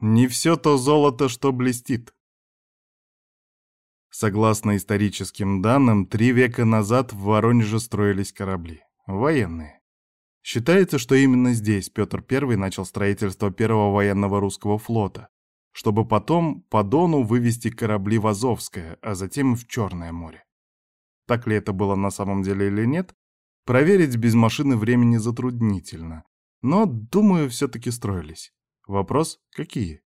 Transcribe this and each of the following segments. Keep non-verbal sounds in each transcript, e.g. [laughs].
Не все то золото, что блестит. Согласно историческим данным, три века назад в Воронеже строились корабли. Военные. Считается, что именно здесь Петр I начал строительство первого военного русского флота, чтобы потом по Дону вывести корабли в Азовское, а затем в Черное море. Так ли это было на самом деле или нет, проверить без машины времени затруднительно. Но, думаю, все-таки строились. Вопрос — какие?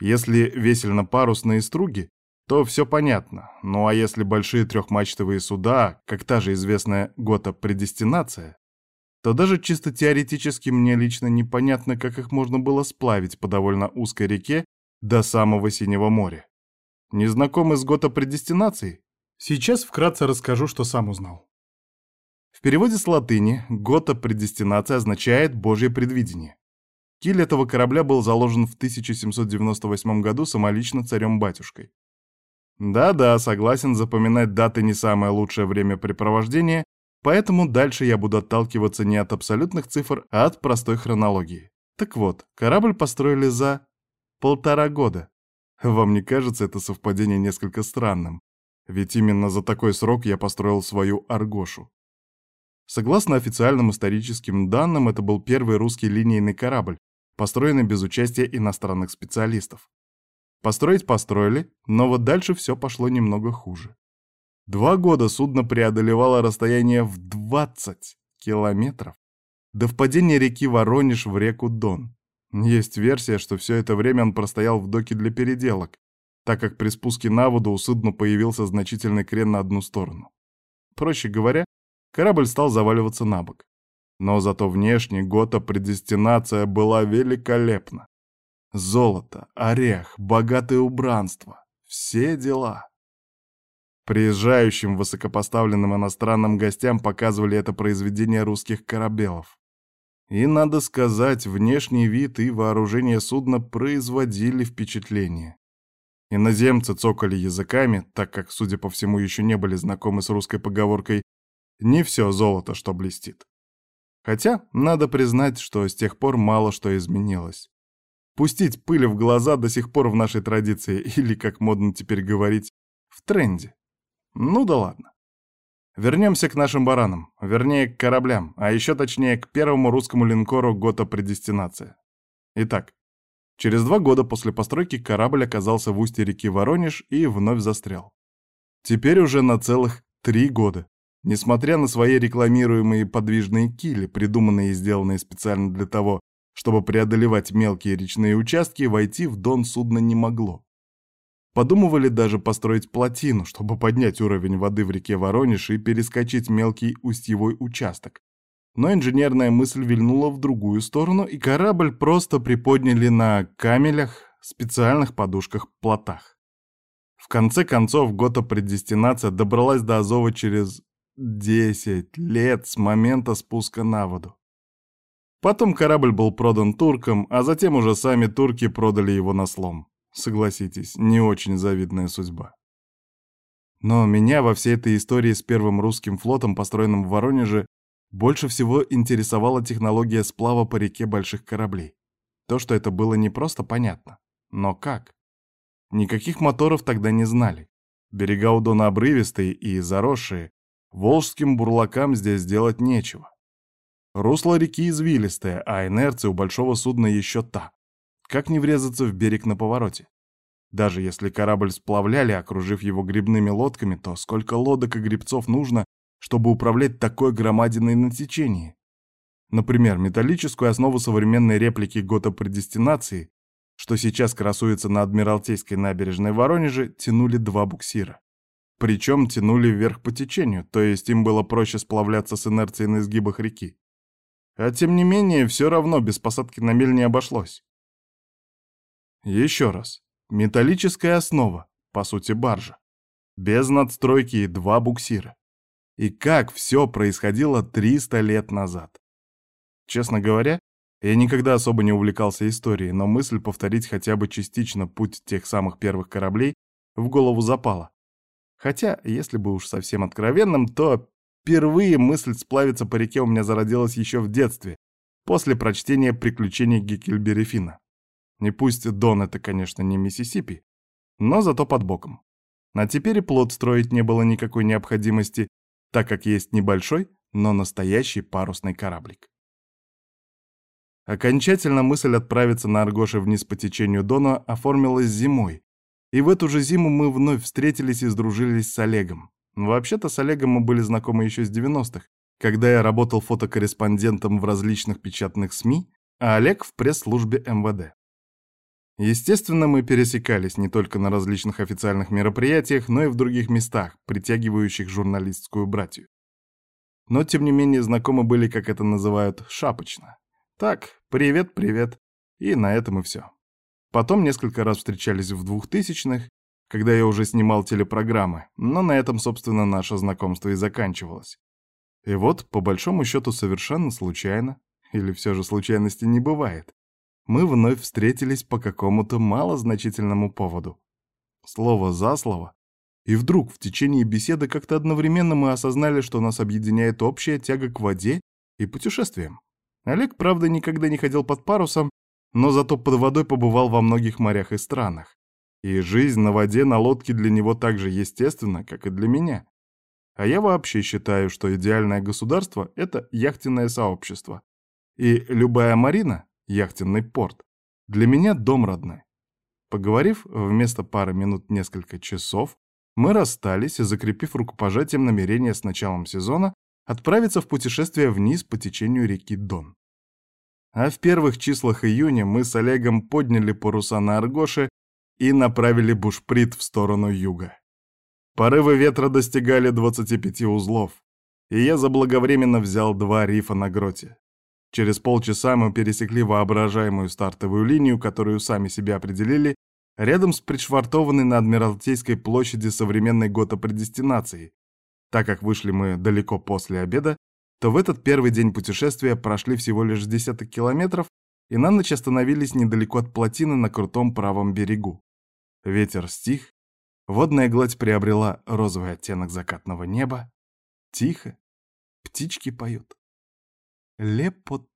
Если весельно-парусные струги, то все понятно. Ну а если большие трехмачтовые суда, как та же известная Гота предестинация, то даже чисто теоретически мне лично непонятно, как их можно было сплавить по довольно узкой реке до самого Синего моря. Не знакомы с Гота предестинацией? Сейчас вкратце расскажу, что сам узнал. В переводе с латыни «гота предестинация» означает «божье предвидение». Киль этого корабля был заложен в 1798 году самолично царем-батюшкой. Да-да, согласен, запоминать даты не самое лучшее времяпрепровождение, поэтому дальше я буду отталкиваться не от абсолютных цифр, а от простой хронологии. Так вот, корабль построили за полтора года. Вам не кажется это совпадение несколько странным? Ведь именно за такой срок я построил свою Аргошу. Согласно официальным историческим данным, это был первый русский линейный корабль, построенный без участия иностранных специалистов. Построить построили, но вот дальше все пошло немного хуже. Два года судно преодолевало расстояние в 20 километров до впадения реки Воронеж в реку Дон. Есть версия, что все это время он простоял в доке для переделок, так как при спуске на воду у судна появился значительный крен на одну сторону. Проще говоря, корабль стал заваливаться на бок. Но зато внешне Гота предестинация была великолепна. Золото, орех, богатое убранство — все дела. Приезжающим высокопоставленным иностранным гостям показывали это произведение русских корабелов. И, надо сказать, внешний вид и вооружение судна производили впечатление. Иноземцы цокали языками, так как, судя по всему, еще не были знакомы с русской поговоркой «не все золото, что блестит». Хотя, надо признать, что с тех пор мало что изменилось. Пустить пыль в глаза до сих пор в нашей традиции, [laughs] или, как модно теперь говорить, в тренде. Ну да ладно. Вернемся к нашим баранам, вернее, к кораблям, а еще точнее к первому русскому линкору «Гота Предестинация». Итак, Через два года после постройки корабль оказался в устье реки Воронеж и вновь застрял. Теперь уже на целых три года. Несмотря на свои рекламируемые подвижные кили, придуманные и сделанные специально для того, чтобы преодолевать мелкие речные участки, войти в Дон судно не могло. Подумывали даже построить плотину, чтобы поднять уровень воды в реке Воронеж и перескочить мелкий устьевой участок, но инженерная мысль вильнула в другую сторону, и корабль просто приподняли на камелях, специальных подушках-плотах. В конце концов, Гота предестинация добралась до Азова через 10 лет с момента спуска на воду. Потом корабль был продан туркам, а затем уже сами турки продали его на слом. Согласитесь, не очень завидная судьба. Но меня во всей этой истории с первым русским флотом, построенным в Воронеже, больше всего интересовала технология сплава по реке больших кораблей. То, что это было не просто понятно. Но как? Никаких моторов тогда не знали. Берега у Дона обрывистые и заросшие. Волжским бурлакам здесь делать нечего. Русло реки извилистое, а инерция у большого судна еще та. Как не врезаться в берег на повороте? Даже если корабль сплавляли, окружив его грибными лодками, то сколько лодок и грибцов нужно, чтобы управлять такой громадиной на течении. Например, металлическую основу современной реплики Гота предестинации, что сейчас красуется на Адмиралтейской набережной Воронеже, тянули два буксира. Причем тянули вверх по течению, то есть им было проще сплавляться с инерцией на изгибах реки. А тем не менее, все равно без посадки на мель не обошлось. Еще раз. Металлическая основа, по сути баржа. Без надстройки и два буксира и как все происходило 300 лет назад. Честно говоря, я никогда особо не увлекался историей, но мысль повторить хотя бы частично путь тех самых первых кораблей в голову запала. Хотя, если бы уж совсем откровенным, то впервые мысль сплавиться по реке у меня зародилась еще в детстве, после прочтения «Приключений Геккельбери Финна». И пусть Дон — это, конечно, не Миссисипи, но зато под боком. А теперь и плод строить не было никакой необходимости, так как есть небольшой, но настоящий парусный кораблик. Окончательно мысль отправиться на Аргоше вниз по течению Дона оформилась зимой, и в эту же зиму мы вновь встретились и сдружились с Олегом. Вообще-то с Олегом мы были знакомы еще с 90-х, когда я работал фотокорреспондентом в различных печатных СМИ, а Олег в пресс-службе МВД. Естественно, мы пересекались не только на различных официальных мероприятиях, но и в других местах, притягивающих журналистскую братью. Но, тем не менее, знакомы были, как это называют, шапочно. Так, привет, привет. И на этом и все. Потом несколько раз встречались в двухтысячных, когда я уже снимал телепрограммы, но на этом, собственно, наше знакомство и заканчивалось. И вот, по большому счету, совершенно случайно, или все же случайности не бывает, мы вновь встретились по какому-то малозначительному поводу. Слово за слово, и вдруг в течение беседы как-то одновременно мы осознали, что нас объединяет общая тяга к воде и путешествиям. Олег, правда, никогда не ходил под парусом, но зато под водой побывал во многих морях и странах. И жизнь на воде на лодке для него так же естественна, как и для меня. А я вообще считаю, что идеальное государство — это яхтенное сообщество. И любая марина, яхтенный порт, для меня дом родной. Поговорив вместо пары минут несколько часов, мы расстались, закрепив рукопожатием намерение с началом сезона отправиться в путешествие вниз по течению реки Дон. А в первых числах июня мы с Олегом подняли паруса на Аргоше и направили бушприт в сторону юга. Порывы ветра достигали 25 узлов, и я заблаговременно взял два рифа на гроте. Через полчаса мы пересекли воображаемую стартовую линию, которую сами себе определили, рядом с пришвартованной на Адмиралтейской площади современной готопредестинацией. Так как вышли мы далеко после обеда, то в этот первый день путешествия прошли всего лишь десяток километров и на ночь остановились недалеко от плотины на крутом правом берегу. Ветер стих, водная гладь приобрела розовый оттенок закатного неба. Тихо, птички поют. Лепот